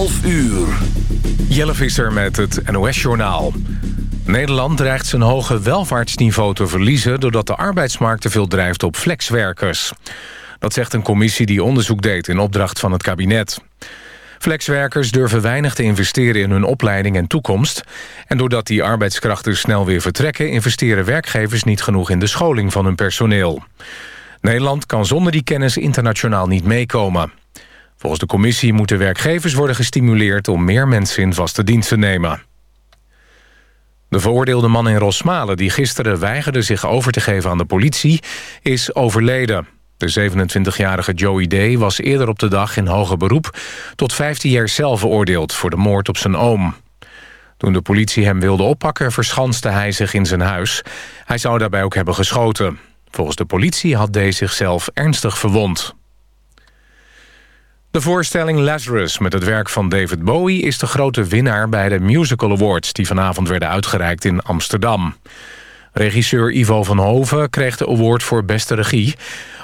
12 uur. Jelle Visser met het NOS-journaal. Nederland dreigt zijn hoge welvaartsniveau te verliezen... doordat de arbeidsmarkt te veel drijft op flexwerkers. Dat zegt een commissie die onderzoek deed in opdracht van het kabinet. Flexwerkers durven weinig te investeren in hun opleiding en toekomst. En doordat die arbeidskrachten snel weer vertrekken... investeren werkgevers niet genoeg in de scholing van hun personeel. Nederland kan zonder die kennis internationaal niet meekomen. Volgens de commissie moeten werkgevers worden gestimuleerd... om meer mensen in vaste dienst te nemen. De veroordeelde man in Rosmalen die gisteren weigerde zich over te geven aan de politie... is overleden. De 27-jarige Joey Day was eerder op de dag in hoger beroep... tot 15 jaar cel veroordeeld voor de moord op zijn oom. Toen de politie hem wilde oppakken verschanste hij zich in zijn huis. Hij zou daarbij ook hebben geschoten. Volgens de politie had Day zichzelf ernstig verwond. De voorstelling Lazarus met het werk van David Bowie... is de grote winnaar bij de Musical Awards... die vanavond werden uitgereikt in Amsterdam. Regisseur Ivo van Hoven kreeg de award voor beste regie.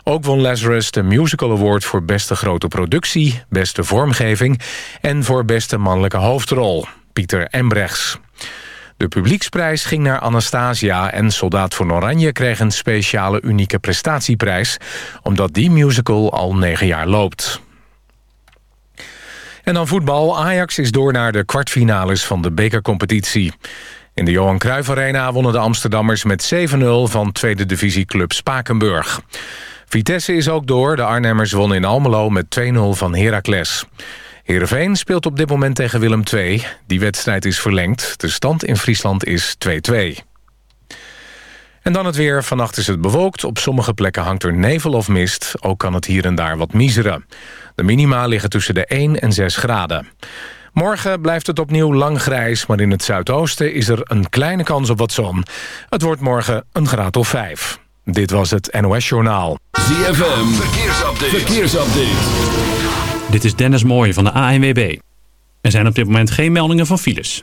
Ook won Lazarus de Musical Award voor beste grote productie... beste vormgeving en voor beste mannelijke hoofdrol, Pieter Embrechts. De publieksprijs ging naar Anastasia en Soldaat van Oranje kreeg een speciale unieke prestatieprijs... omdat die musical al negen jaar loopt. En dan voetbal. Ajax is door naar de kwartfinales van de bekercompetitie. In de Johan Cruijff Arena wonnen de Amsterdammers met 7-0 van tweede divisieclub Spakenburg. Vitesse is ook door. De Arnhemmers wonnen in Almelo met 2-0 van Heracles. Heerenveen speelt op dit moment tegen Willem II. Die wedstrijd is verlengd. De stand in Friesland is 2-2. En dan het weer. Vannacht is het bewolkt. Op sommige plekken hangt er nevel of mist. Ook kan het hier en daar wat miseren. De minima liggen tussen de 1 en 6 graden. Morgen blijft het opnieuw lang grijs, maar in het zuidoosten is er een kleine kans op wat zon. Het wordt morgen een graad of 5. Dit was het NOS Journaal. ZFM, verkeersupdate. verkeersupdate. Dit is Dennis Mooij van de ANWB. Er zijn op dit moment geen meldingen van files.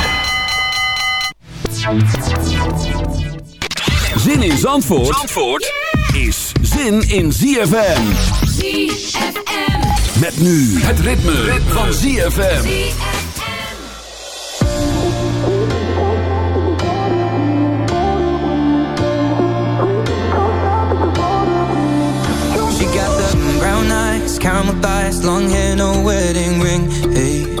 Zin in Zandvoort, Zandvoort is zin in ZFM. ZFM. Met nu het ritme, ritme. van ZFM. She got the brown eyes, caramel thighs, long hair, no wedding ring. Hey,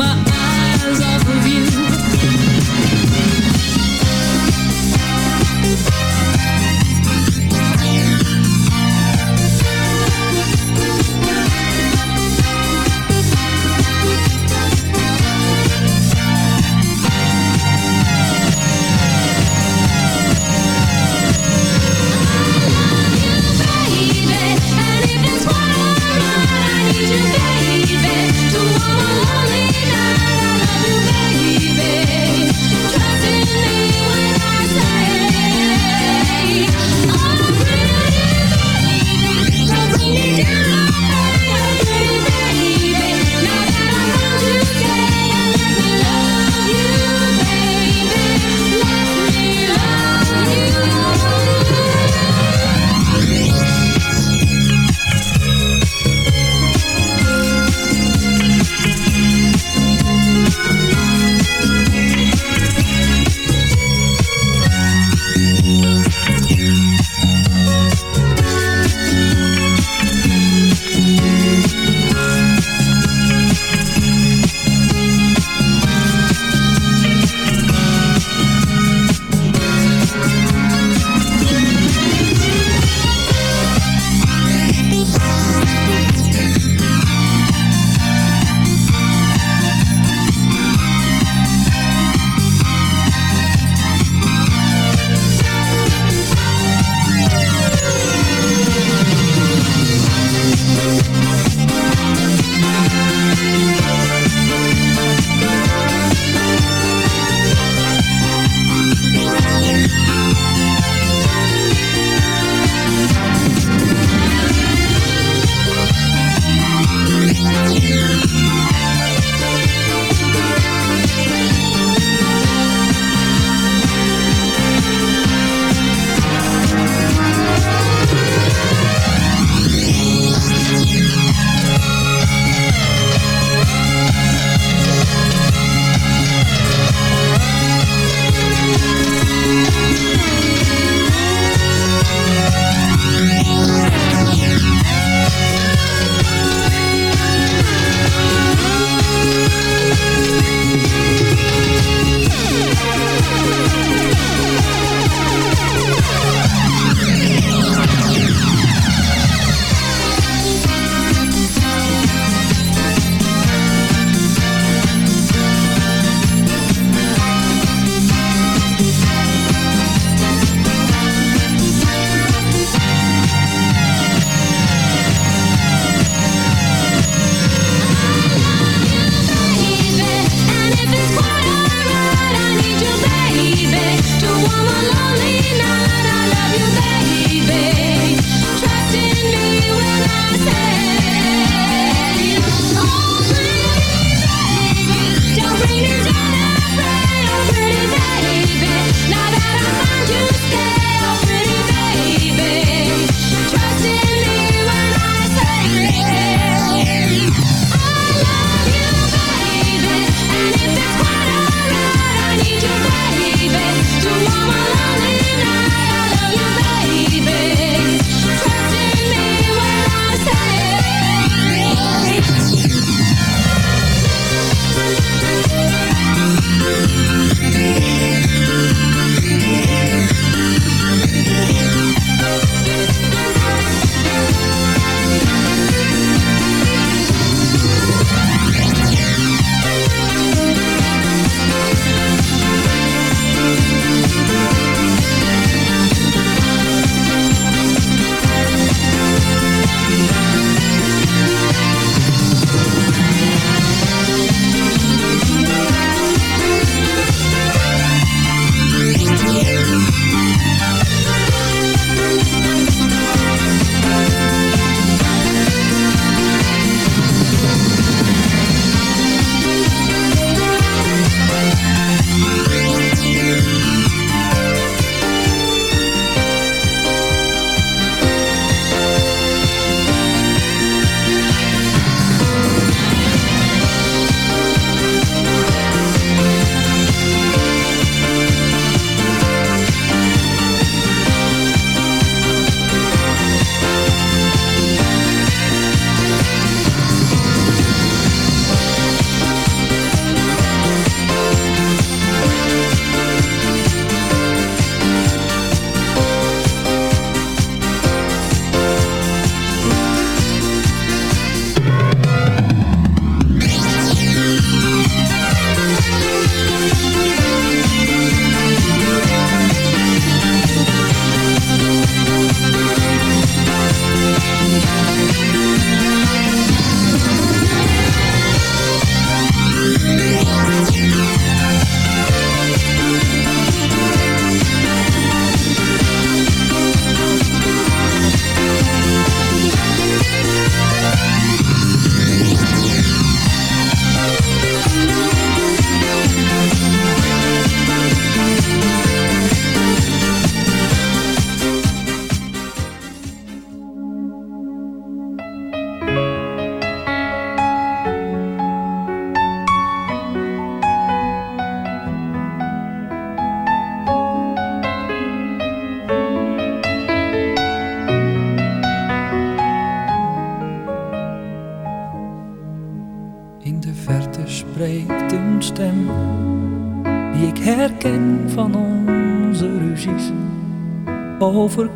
eyes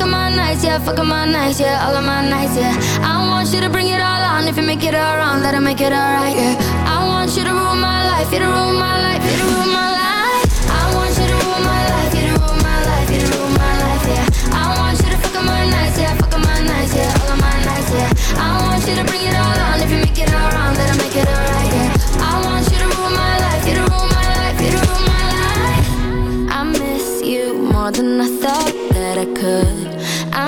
fucking my nights, yeah, fucking my nights, yeah, all of my nights, yeah. I want you to bring it all on. If you make it all wrong, that'll make it alright, yeah. I want you to rule my life, you to rule my life, you to rule my life. Yeah, all of my nights, yeah. I want you to bring it all on. If you make it all wrong, then I'll make it alright, yeah. I want you to rule my life, you to rule my life, you to rule my life. I miss you more than I thought that I could.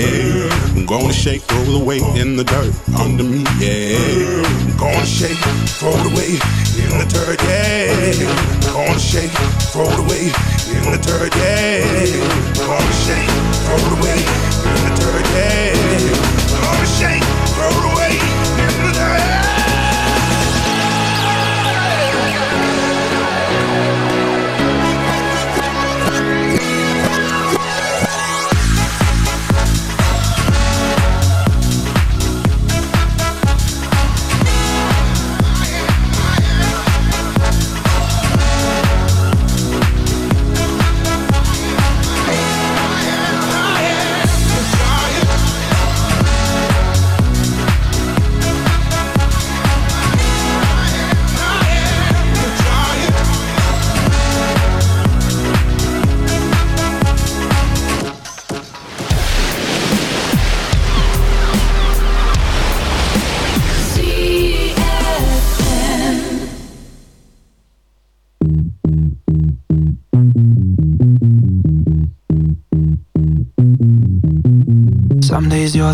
Yeah. I'm gonna shake, roll away in the dirt under me, yeah. I'm gonna shake, roll away in the dirt, yeah. I'm gonna shake, roll away in the dirt, yeah. I'm gonna shake, roll away in the dirt, yeah.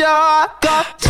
sure I got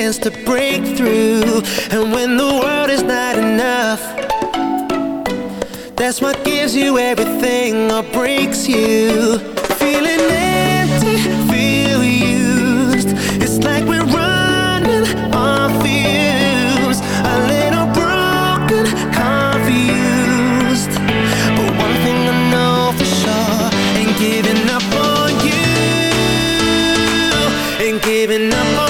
chance to break through. And when the world is not enough That's what gives you everything or breaks you. Feeling empty, feel used. It's like we're running on fumes. A little broken, confused. But one thing I know for sure Ain't giving up on you. Ain't giving up on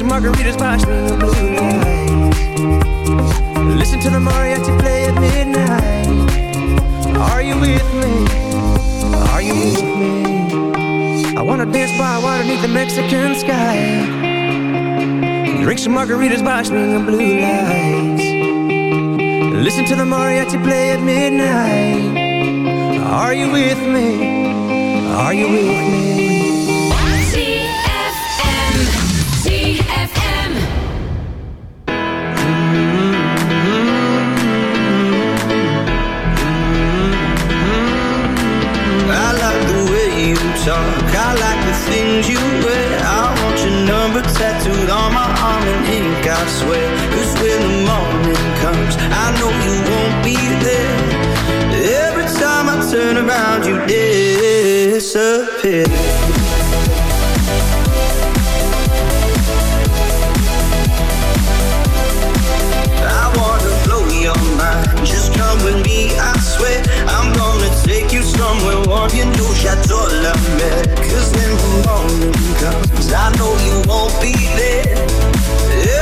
Some margaritas by swinging blue lights. Listen to the mariachi play at midnight. Are you with me? Are you with me? I wanna dance by water beneath the Mexican sky. Drink some margaritas by swinging blue lights. Listen to the mariachi play at midnight. Are you with me? Are you with me? Things you wear. I want your number tattooed on my arm in ink, I swear. Cause when the morning comes, I know you won't be there. Every time I turn around, you disappear. I wanna blow your mind. Just come with me, I swear. I'm gonna take you somewhere warm. You know, Chateau La Mer. Cause I know you won't be there.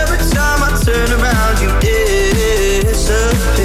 Every time I turn around, you disappear.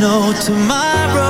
no tomorrow.